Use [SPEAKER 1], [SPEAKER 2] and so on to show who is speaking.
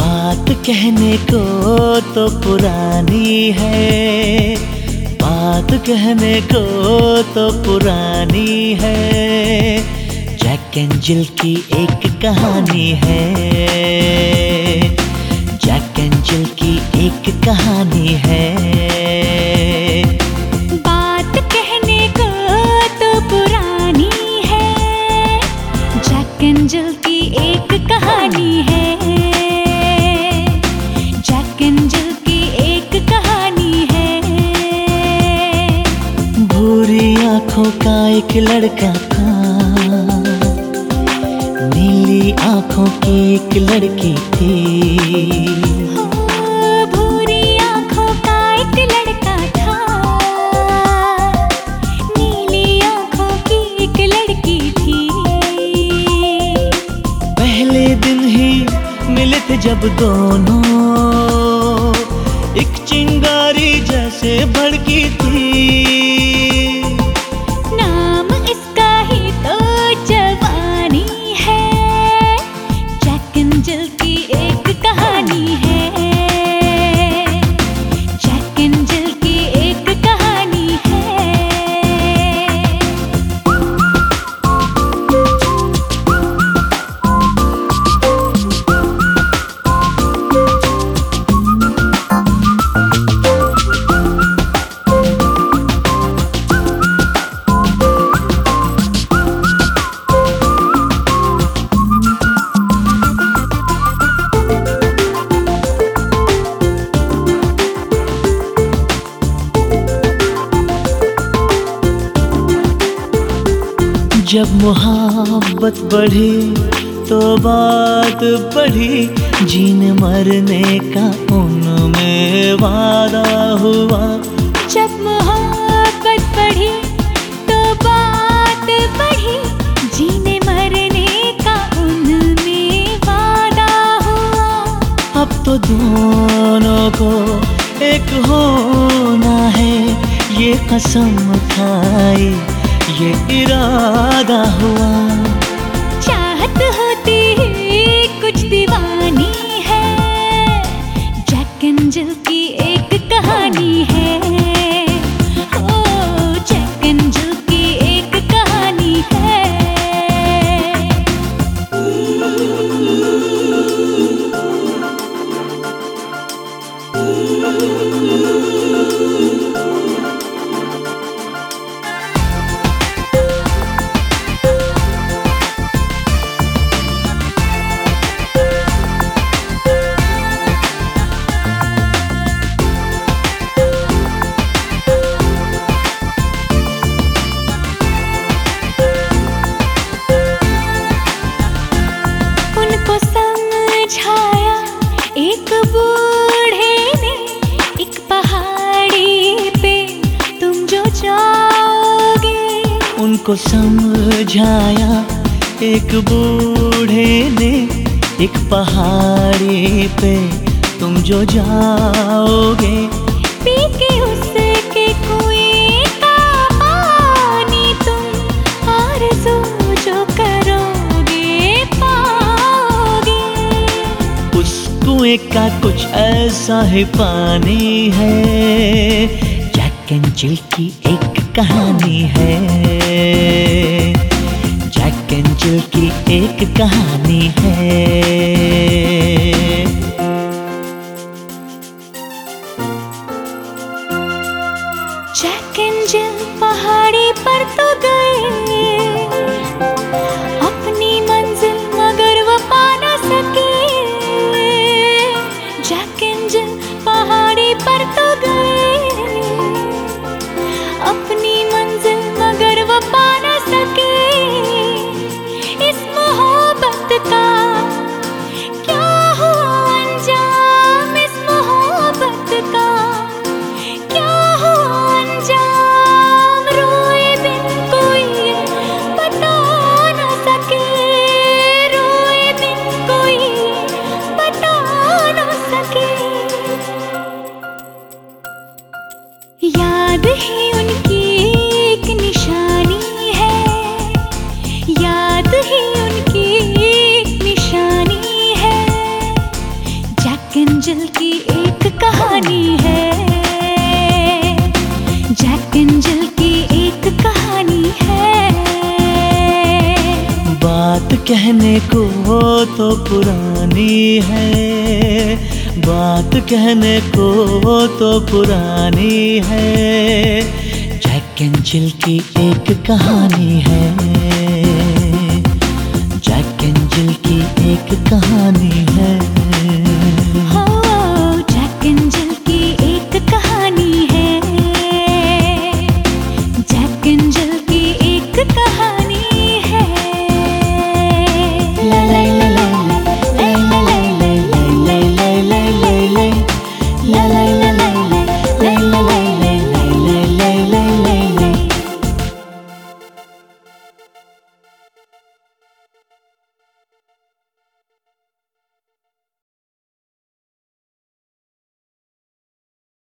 [SPEAKER 1] बात कहने को तो पुरानी है बात कहने को तो पुरानी है। जैक एंड जिल की एक कहानी है। जैक एंड जिल की एक कहानी है।
[SPEAKER 2] बात कहने को तो पुरानी है। की एक कहानी है। का एक
[SPEAKER 1] लड़का था। नीली आँखों की एक लड़की थी।
[SPEAKER 2] ओ, आँखों का एक लड़का था। नीली आँखों की एक लड़की थी।
[SPEAKER 1] पहले दिन ही मिले थे जब दोनों। एक चिंगारी जैसे भड़की जब मोहब्बत बढ़ी तो बात बढ़ी जीने मरने का उनमें वादा हुआ।
[SPEAKER 2] जब मोहब्बत बढ़ी तो बात बढ़ी जीने मरने का उनमें वादा हुआ।
[SPEAKER 1] अब तो दोनों को एक होना है ये कसम खाई। ये इरादा हुआ।
[SPEAKER 2] उनको समझाया एक बूढ़े ने एक पहाड़ी पे तुम जो जाओगे।
[SPEAKER 1] पी
[SPEAKER 2] के उसके कुएँ का पानी तुम आरज़ू जो करोगे पाओगे।
[SPEAKER 1] उस कुएँ का कुछ ऐसा ही पानी है जैक एंड जिल की एक कहानी है। जैक एंड जिल की एक कहानी है।
[SPEAKER 2] जैक एंड जिल पहाड़ी पर तो गए।
[SPEAKER 1] कहने को तो पुरानी है। बात कहने को तो पुरानी है। जैक एंड जिल की एक कहानी है। जैक एंड जिल की एक कहानी है।
[SPEAKER 2] हाँ।